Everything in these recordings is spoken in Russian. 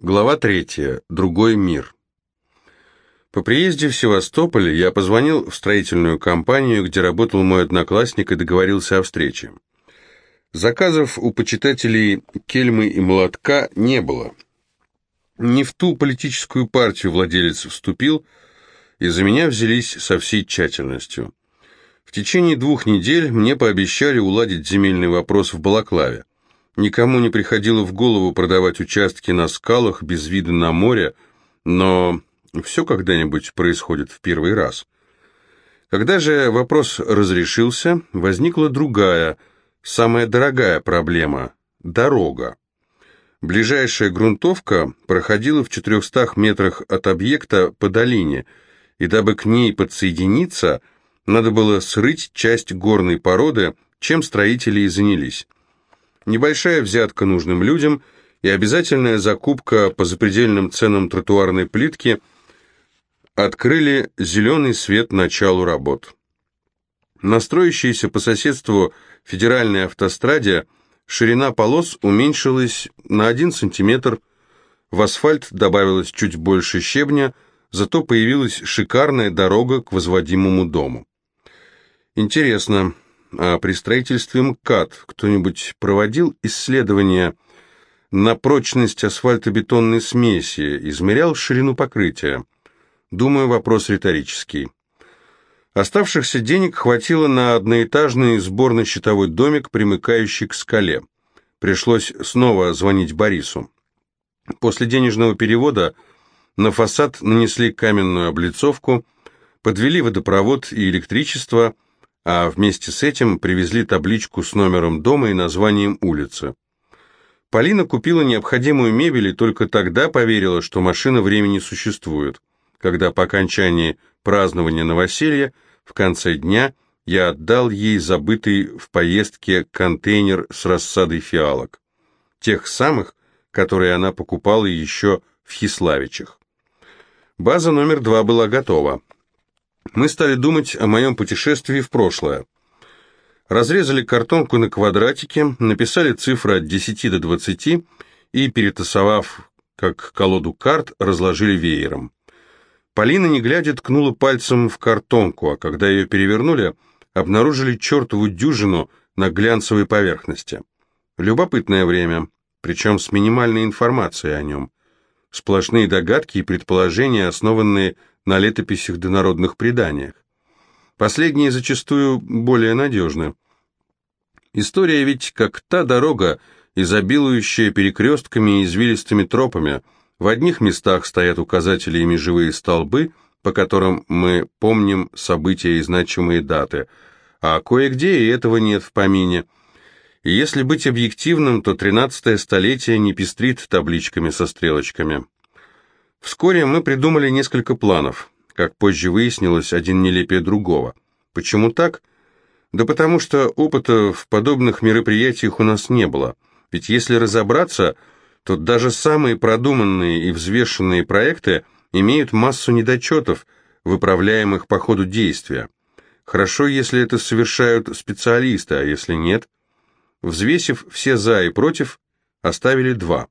Глава третья. Другой мир. По приезде в Севастополь я позвонил в строительную компанию, где работал мой одноклассник и договорился о встрече. Заказов у почитателей кельмы и молотка не было. Не в ту политическую партию владелец вступил, и за меня взялись со всей тщательностью. В течение двух недель мне пообещали уладить земельный вопрос в Балаклаве. Никому не приходило в голову продавать участки на скалах без вида на море, но все когда-нибудь происходит в первый раз. Когда же вопрос разрешился, возникла другая, самая дорогая проблема – дорога. Ближайшая грунтовка проходила в 400 метрах от объекта по долине, и дабы к ней подсоединиться, надо было срыть часть горной породы, чем строители и занялись небольшая взятка нужным людям и обязательная закупка по запредельным ценам тротуарной плитки открыли зеленый свет началу работ. На по соседству федеральной автостраде ширина полос уменьшилась на 1 сантиметр, в асфальт добавилось чуть больше щебня, зато появилась шикарная дорога к возводимому дому. Интересно, а при строительстве МКАД кто-нибудь проводил исследования на прочность асфальтобетонной смеси, измерял ширину покрытия? Думаю, вопрос риторический. Оставшихся денег хватило на одноэтажный сборно-щитовой домик, примыкающий к скале. Пришлось снова звонить Борису. После денежного перевода на фасад нанесли каменную облицовку, подвели водопровод и электричество – а вместе с этим привезли табличку с номером дома и названием улицы. Полина купила необходимую мебель и только тогда поверила, что машина времени существует. Когда по окончании празднования новоселья в конце дня я отдал ей забытый в поездке контейнер с рассадой фиалок. Тех самых, которые она покупала еще в Хиславичах. База номер два была готова мы стали думать о моем путешествии в прошлое. Разрезали картонку на квадратики, написали цифры от 10 до 20 и, перетасовав как колоду карт, разложили веером. Полина, не глядя, ткнула пальцем в картонку, а когда ее перевернули, обнаружили чертову дюжину на глянцевой поверхности. Любопытное время, причем с минимальной информацией о нем. Сплошные догадки и предположения, основанные на летописях да народных преданиях. Последние зачастую более надежны. История ведь как та дорога, изобилующая перекрестками и извилистыми тропами. В одних местах стоят указатели и межевые столбы, по которым мы помним события и значимые даты, а кое-где и этого нет в помине. И если быть объективным, то 13 столетие не пестрит табличками со стрелочками. Вскоре мы придумали несколько планов. Как позже выяснилось, один нелепее другого. Почему так? Да потому что опыта в подобных мероприятиях у нас не было. Ведь если разобраться, то даже самые продуманные и взвешенные проекты имеют массу недочетов, выправляемых по ходу действия. Хорошо, если это совершают специалисты, а если нет? Взвесив все «за» и «против», оставили два.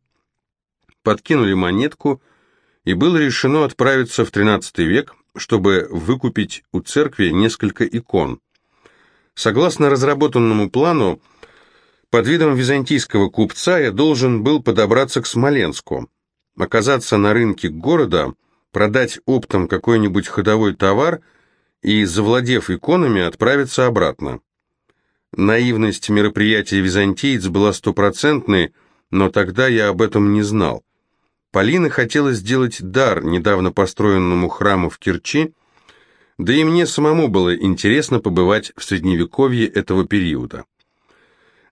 Подкинули монетку – и было решено отправиться в XIII век, чтобы выкупить у церкви несколько икон. Согласно разработанному плану, под видом византийского купца я должен был подобраться к Смоленску, оказаться на рынке города, продать оптом какой-нибудь ходовой товар и, завладев иконами, отправиться обратно. Наивность мероприятия «Византиец» была стопроцентной, но тогда я об этом не знал. Полина хотела сделать дар недавно построенному храму в Керчи, да и мне самому было интересно побывать в средневековье этого периода.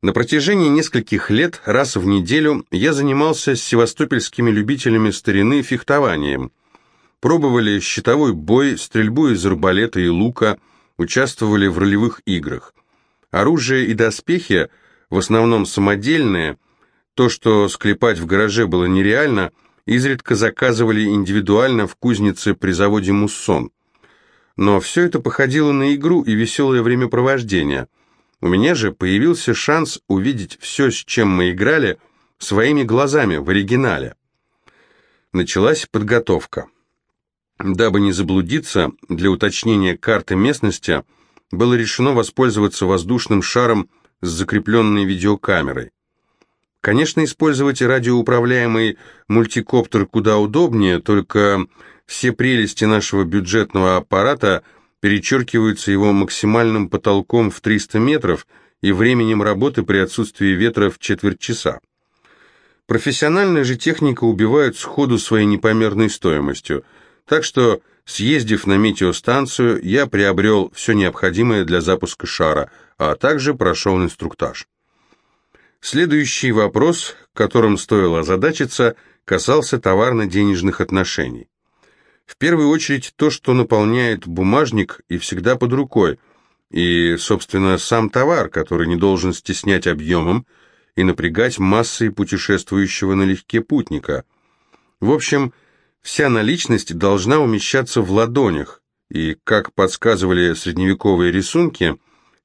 На протяжении нескольких лет раз в неделю я занимался с севастопольскими любителями старины фехтованием. Пробовали щитовой бой, стрельбу из арбалета и лука, участвовали в ролевых играх. Оружие и доспехи, в основном самодельные, то, что склепать в гараже было нереально – изредка заказывали индивидуально в кузнице при заводе «Муссон». Но все это походило на игру и веселое времяпровождение. У меня же появился шанс увидеть все, с чем мы играли, своими глазами в оригинале. началась подготовка. Дабы не заблудиться, для уточнения карты местности было решено воспользоваться воздушным шаром с закрепленной видеокамерой. Конечно, использовать радиоуправляемый мультикоптер куда удобнее, только все прелести нашего бюджетного аппарата перечеркиваются его максимальным потолком в 300 метров и временем работы при отсутствии ветра в четверть часа. Профессиональная же техника убивает сходу своей непомерной стоимостью, так что, съездив на метеостанцию, я приобрел все необходимое для запуска шара, а также прошел инструктаж. Следующий вопрос, которым стоило озадачиться, касался товарно-денежных отношений. В первую очередь то, что наполняет бумажник и всегда под рукой, и, собственно, сам товар, который не должен стеснять объемом и напрягать массой путешествующего налегке путника. В общем, вся наличность должна умещаться в ладонях, и, как подсказывали средневековые рисунки,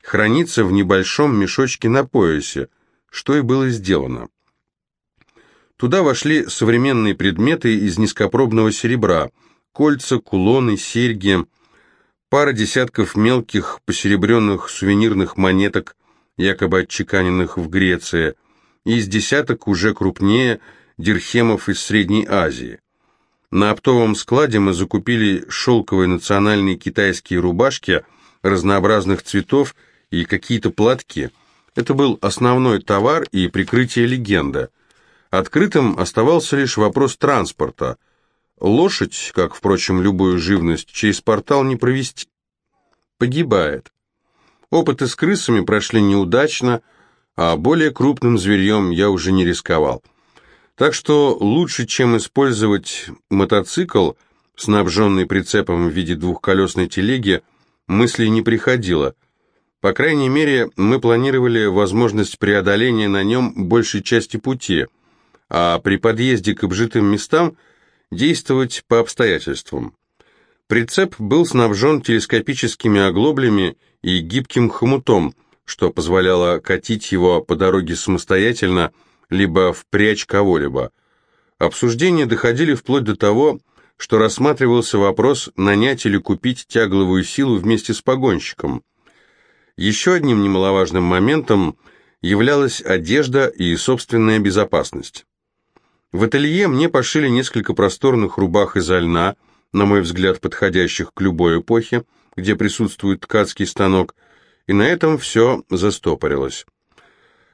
храниться в небольшом мешочке на поясе – что и было сделано. Туда вошли современные предметы из низкопробного серебра, кольца, кулоны, серьги, пара десятков мелких посеребренных сувенирных монеток, якобы отчеканенных в Греции, и из десяток уже крупнее дирхемов из Средней Азии. На оптовом складе мы закупили шелковые национальные китайские рубашки разнообразных цветов и какие-то платки – это был основной товар и прикрытие легенда. Открытым оставался лишь вопрос транспорта. Лошадь, как, впрочем, любую живность, через портал не провести. Погибает. Опыты с крысами прошли неудачно, а более крупным зверьем я уже не рисковал. Так что лучше, чем использовать мотоцикл, снабженный прицепом в виде двухколесной телеги, мысли не приходило – по крайней мере, мы планировали возможность преодоления на нем большей части пути, а при подъезде к обжитым местам действовать по обстоятельствам. Прицеп был снабжен телескопическими оглоблями и гибким хомутом, что позволяло катить его по дороге самостоятельно, либо впрячь кого-либо. Обсуждения доходили вплоть до того, что рассматривался вопрос нанять или купить тягловую силу вместе с погонщиком. Еще одним немаловажным моментом являлась одежда и собственная безопасность. В ателье мне пошили несколько просторных рубах из льна, на мой взгляд, подходящих к любой эпохе, где присутствует ткацкий станок, и на этом все застопорилось.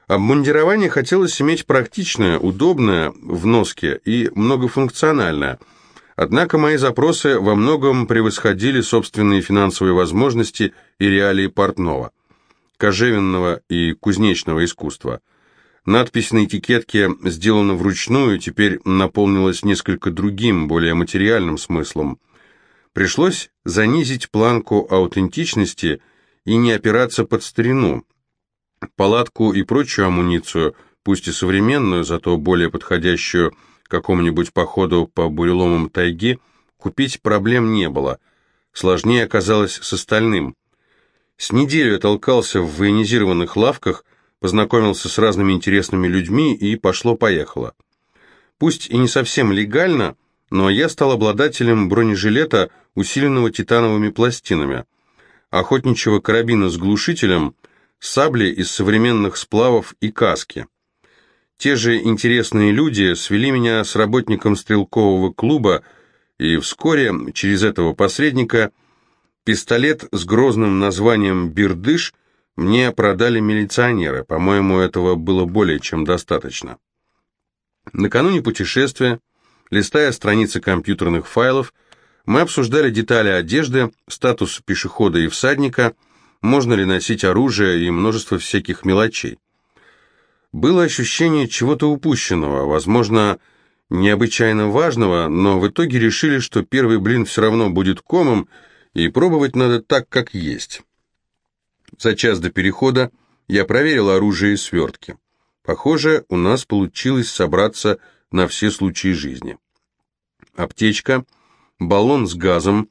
Обмундирование хотелось иметь практичное, удобное в носке и многофункциональное – Однако мои запросы во многом превосходили собственные финансовые возможности и реалии портного, кожевенного и кузнечного искусства. Надпись на этикетке сделана вручную, теперь наполнилась несколько другим, более материальным смыслом. Пришлось занизить планку аутентичности и не опираться под старину. Палатку и прочую амуницию, пусть и современную, зато более подходящую какому-нибудь походу по буреломам тайги купить проблем не было. Сложнее оказалось с остальным. С неделю толкался в военизированных лавках, познакомился с разными интересными людьми и пошло-поехало. Пусть и не совсем легально, но я стал обладателем бронежилета, усиленного титановыми пластинами, охотничьего карабина с глушителем, сабли из современных сплавов и каски. Те же интересные люди свели меня с работником стрелкового клуба, и вскоре через этого посредника пистолет с грозным названием «Бирдыш» мне продали милиционеры, по-моему, этого было более чем достаточно. Накануне путешествия, листая страницы компьютерных файлов, мы обсуждали детали одежды, статус пешехода и всадника, можно ли носить оружие и множество всяких мелочей. Было ощущение чего-то упущенного, возможно, необычайно важного, но в итоге решили, что первый блин все равно будет комом, и пробовать надо так, как есть. За час до перехода я проверил оружие и свертки. Похоже, у нас получилось собраться на все случаи жизни. Аптечка, баллон с газом,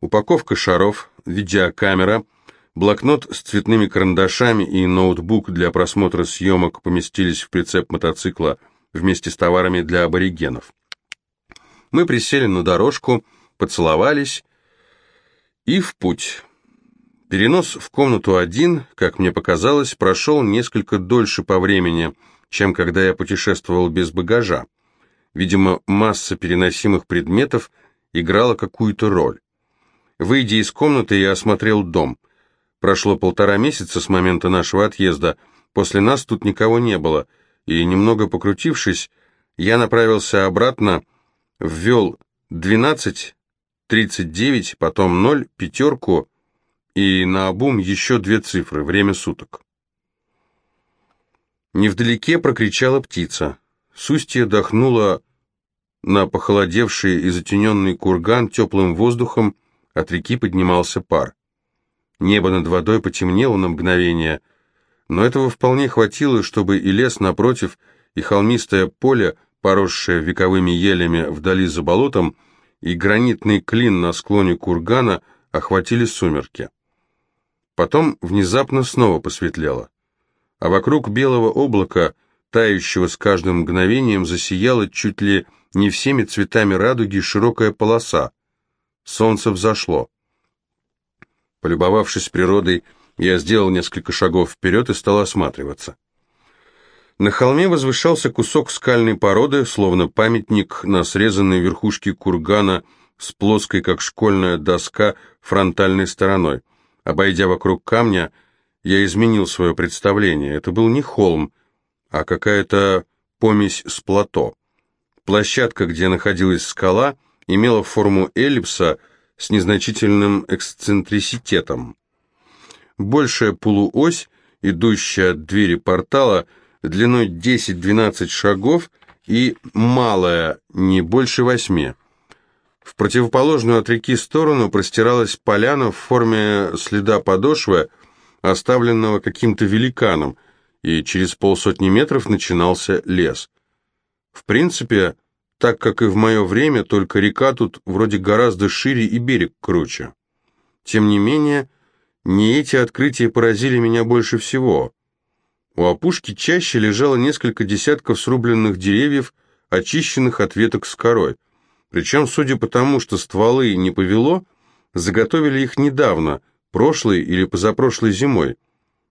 упаковка шаров, видеокамера — Блокнот с цветными карандашами и ноутбук для просмотра съемок поместились в прицеп мотоцикла вместе с товарами для аборигенов. Мы присели на дорожку, поцеловались и в путь. Перенос в комнату один, как мне показалось, прошел несколько дольше по времени, чем когда я путешествовал без багажа. Видимо, масса переносимых предметов играла какую-то роль. Выйдя из комнаты, я осмотрел дом. Прошло полтора месяца с момента нашего отъезда, после нас тут никого не было, и, немного покрутившись, я направился обратно, ввел 12, 39, потом 0, пятерку и на обум еще две цифры, время суток. Невдалеке прокричала птица. Сустья дохнула на похолодевший и затененный курган теплым воздухом, от реки поднимался пар. Небо над водой потемнело на мгновение, но этого вполне хватило, чтобы и лес напротив, и холмистое поле, поросшее вековыми елями вдали за болотом, и гранитный клин на склоне кургана охватили сумерки. Потом внезапно снова посветлело, а вокруг белого облака, тающего с каждым мгновением, засияла чуть ли не всеми цветами радуги широкая полоса. Солнце взошло. Полюбовавшись природой, я сделал несколько шагов вперед и стал осматриваться. На холме возвышался кусок скальной породы, словно памятник на срезанной верхушке кургана с плоской, как школьная доска, фронтальной стороной. Обойдя вокруг камня, я изменил свое представление. Это был не холм, а какая-то помесь с плато. Площадка, где находилась скала, имела форму эллипса с незначительным эксцентриситетом. Большая полуось, идущая от двери портала, длиной 10-12 шагов и малая, не больше восьми. В противоположную от реки сторону простиралась поляна в форме следа подошвы, оставленного каким-то великаном, и через полсотни метров начинался лес. В принципе, так как и в мое время, только река тут вроде гораздо шире и берег круче. Тем не менее, не эти открытия поразили меня больше всего. У опушки чаще лежало несколько десятков срубленных деревьев, очищенных от веток с корой. Причем, судя по тому, что стволы не повело, заготовили их недавно, прошлой или позапрошлой зимой,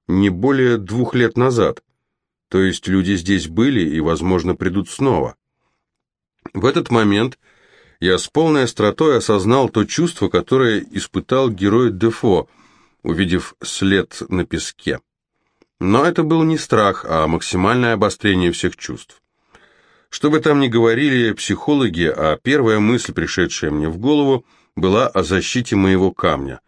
не более двух лет назад. То есть люди здесь были и, возможно, придут снова. В этот момент я с полной остротой осознал то чувство, которое испытал герой Дефо, увидев след на песке. Но это был не страх, а максимальное обострение всех чувств. Что бы там ни говорили психологи, а первая мысль, пришедшая мне в голову, была о защите моего камня.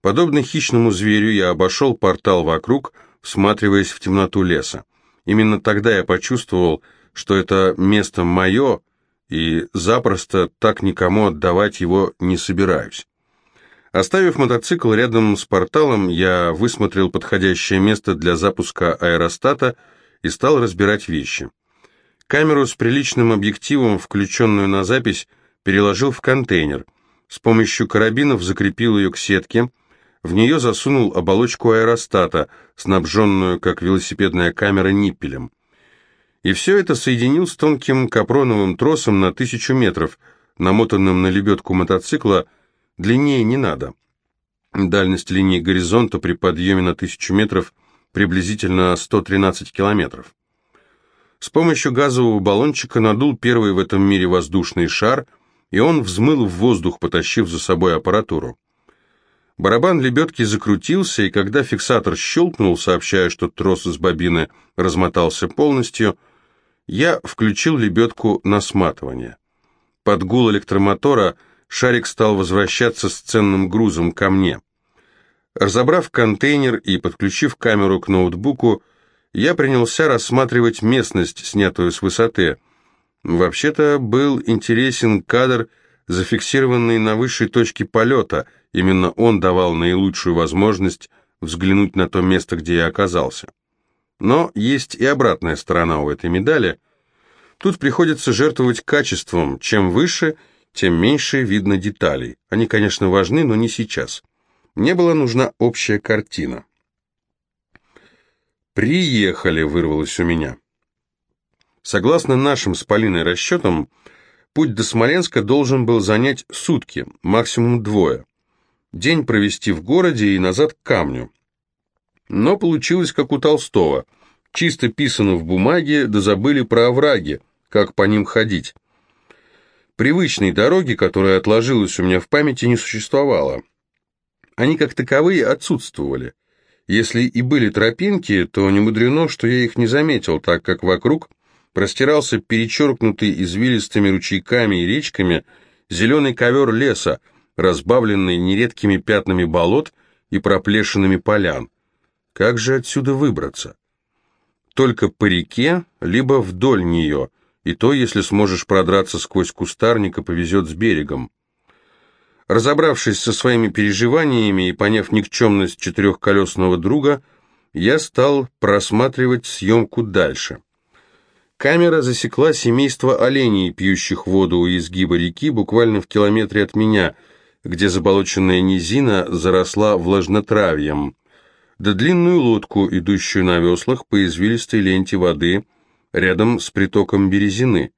Подобно хищному зверю, я обошел портал вокруг, всматриваясь в темноту леса. Именно тогда я почувствовал, что это место мое, и запросто так никому отдавать его не собираюсь. Оставив мотоцикл рядом с порталом, я высмотрел подходящее место для запуска аэростата и стал разбирать вещи. Камеру с приличным объективом, включенную на запись, переложил в контейнер. С помощью карабинов закрепил ее к сетке. В нее засунул оболочку аэростата, снабженную, как велосипедная камера, ниппелем. И все это соединил с тонким капроновым тросом на тысячу метров, намотанным на лебедку мотоцикла, Длиннее не надо. Дальность линии горизонта при подъеме на 1000 метров приблизительно 113 километров. С помощью газового баллончика надул первый в этом мире воздушный шар, и он взмыл в воздух, потащив за собой аппаратуру. Барабан лебедки закрутился, и когда фиксатор щелкнул, сообщая, что трос из бобины размотался полностью, я включил лебедку на сматывание. Под гул электромотора – шарик стал возвращаться с ценным грузом ко мне. Разобрав контейнер и подключив камеру к ноутбуку, я принялся рассматривать местность, снятую с высоты. Вообще-то был интересен кадр, зафиксированный на высшей точке полета, именно он давал наилучшую возможность взглянуть на то место, где я оказался. Но есть и обратная сторона у этой медали. Тут приходится жертвовать качеством, чем выше – тем меньше видно деталей. Они, конечно, важны, но не сейчас. Мне была нужна общая картина. «Приехали», — вырвалось у меня. Согласно нашим с Полиной расчетам, Путь до Смоленска должен был занять сутки, максимум двое. День провести в городе и назад к камню. Но получилось как у Толстого. Чисто писано в бумаге, да забыли про овраги, как по ним ходить. Привычной дороги, которая отложилась у меня в памяти, не существовало. Они как таковые отсутствовали. Если и были тропинки, то не мудрено, что я их не заметил, так как вокруг простирался перечеркнутый извилистыми ручейками и речками зеленый ковер леса, разбавленный нередкими пятнами болот и проплешинами полян. Как же отсюда выбраться? Только по реке, либо вдоль нее, и то, если сможешь продраться сквозь кустарник и повезет с берегом. Разобравшись со своими переживаниями и поняв никчемность четырехколесного друга, я стал просматривать съемку дальше. Камера засекла семейство оленей, пьющих воду у изгиба реки, буквально в километре от меня, где заболоченная низина заросла влажнотравьем да длинную лодку, идущую на веслах по извилистой ленте воды рядом с притоком Березины.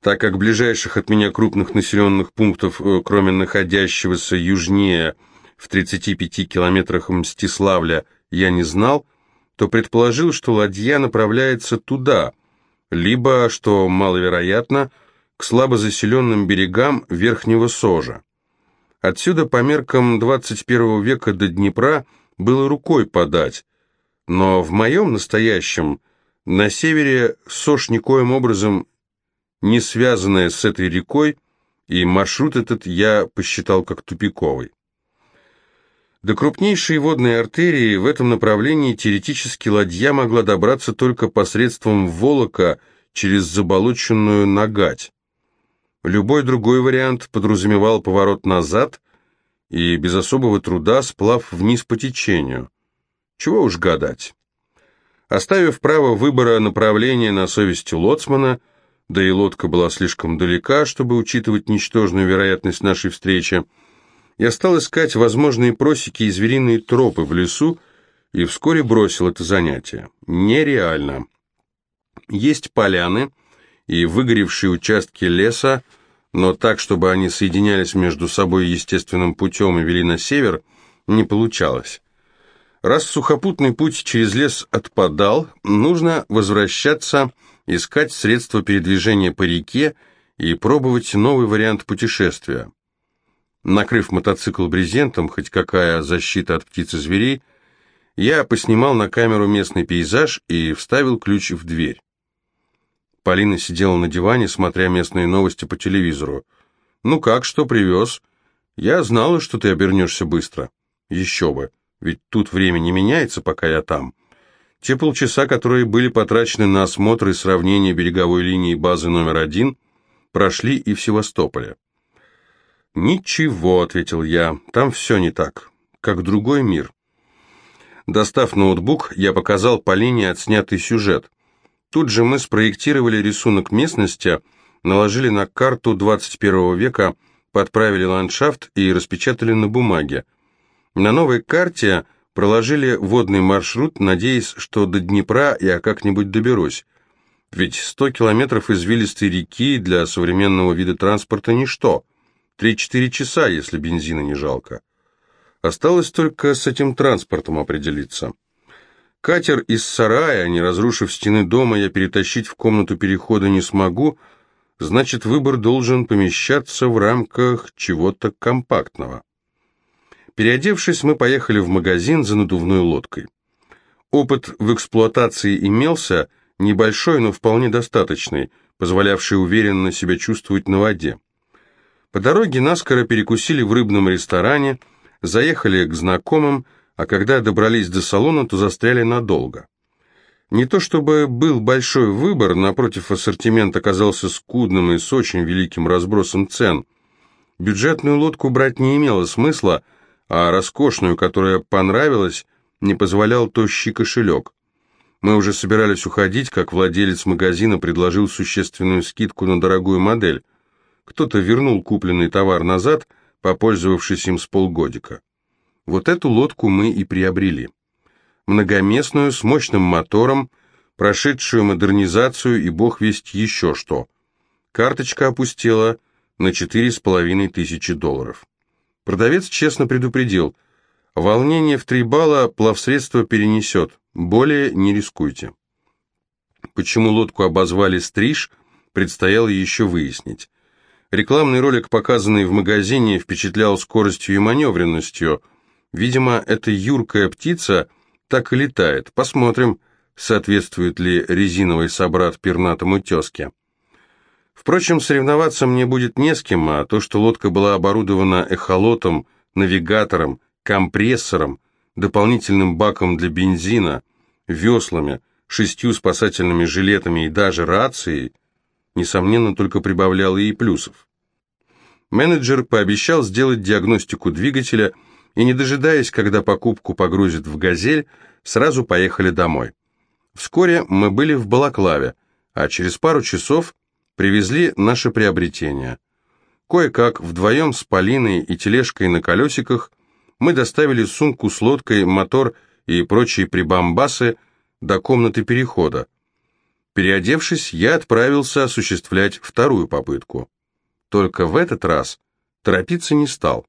Так как ближайших от меня крупных населенных пунктов, э, кроме находящегося южнее в 35 километрах Мстиславля, я не знал, то предположил, что ладья направляется туда, либо, что маловероятно, к слабо заселенным берегам Верхнего Сожа. Отсюда по меркам 21 века до Днепра – было рукой подать, но в моем настоящем, на севере Сош никоим образом не связанная с этой рекой, и маршрут этот я посчитал как тупиковый. До крупнейшей водной артерии в этом направлении теоретически ладья могла добраться только посредством волока через заболоченную Нагать. Любой другой вариант подразумевал поворот назад – и без особого труда сплав вниз по течению. Чего уж гадать. Оставив право выбора направления на совести лоцмана, да и лодка была слишком далека, чтобы учитывать ничтожную вероятность нашей встречи, я стал искать возможные просеки и звериные тропы в лесу и вскоре бросил это занятие. Нереально. Есть поляны и выгоревшие участки леса, но так, чтобы они соединялись между собой естественным путем и вели на север, не получалось. Раз сухопутный путь через лес отпадал, нужно возвращаться, искать средства передвижения по реке и пробовать новый вариант путешествия. Накрыв мотоцикл брезентом, хоть какая защита от птиц и зверей, я поснимал на камеру местный пейзаж и вставил ключ в дверь. Полина сидела на диване, смотря местные новости по телевизору. «Ну как, что привез?» «Я знала, что ты обернешься быстро». «Еще бы, ведь тут время не меняется, пока я там». Те полчаса, которые были потрачены на осмотр и сравнение береговой линии базы номер один, прошли и в Севастополе. «Ничего», — ответил я, — «там все не так, как другой мир». Достав ноутбук, я показал Полине отснятый сюжет — Тут же мы спроектировали рисунок местности, наложили на карту 21 века, подправили ландшафт и распечатали на бумаге. На новой карте проложили водный маршрут, надеясь, что до Днепра я как-нибудь доберусь. Ведь 100 километров извилистой реки для современного вида транспорта ничто. 3-4 часа, если бензина не жалко. Осталось только с этим транспортом определиться. Катер из сарая, не разрушив стены дома, я перетащить в комнату перехода не смогу, значит, выбор должен помещаться в рамках чего-то компактного. Переодевшись, мы поехали в магазин за надувной лодкой. Опыт в эксплуатации имелся, небольшой, но вполне достаточный, позволявший уверенно себя чувствовать на воде. По дороге наскоро перекусили в рыбном ресторане, заехали к знакомым, а когда добрались до салона, то застряли надолго. Не то чтобы был большой выбор, напротив, ассортимент оказался скудным и с очень великим разбросом цен. Бюджетную лодку брать не имело смысла, а роскошную, которая понравилась, не позволял тощий кошелек. Мы уже собирались уходить, как владелец магазина предложил существенную скидку на дорогую модель. Кто-то вернул купленный товар назад, попользовавшись им с полгодика. Вот эту лодку мы и приобрели. Многоместную, с мощным мотором, прошедшую модернизацию и бог весть еще что. Карточка опустела на четыре с половиной тысячи долларов. Продавец честно предупредил, волнение в три балла плавсредство перенесет, более не рискуйте. Почему лодку обозвали «Стриж», предстояло еще выяснить. Рекламный ролик, показанный в магазине, впечатлял скоростью и маневренностью. Видимо, эта юркая птица так и летает. Посмотрим, соответствует ли резиновый собрат пернатому тезке. Впрочем, соревноваться мне будет не с кем, а то, что лодка была оборудована эхолотом, навигатором, компрессором, дополнительным баком для бензина, веслами, шестью спасательными жилетами и даже рацией, несомненно, только прибавляло ей плюсов. Менеджер пообещал сделать диагностику двигателя и, не дожидаясь, когда покупку погрузят в «Газель», сразу поехали домой. Вскоре мы были в Балаклаве, а через пару часов привезли наше приобретение. Кое-как вдвоем с Полиной и тележкой на колесиках мы доставили сумку с лодкой, мотор и прочие прибамбасы до комнаты перехода. Переодевшись, я отправился осуществлять вторую попытку. Только в этот раз торопиться не стал.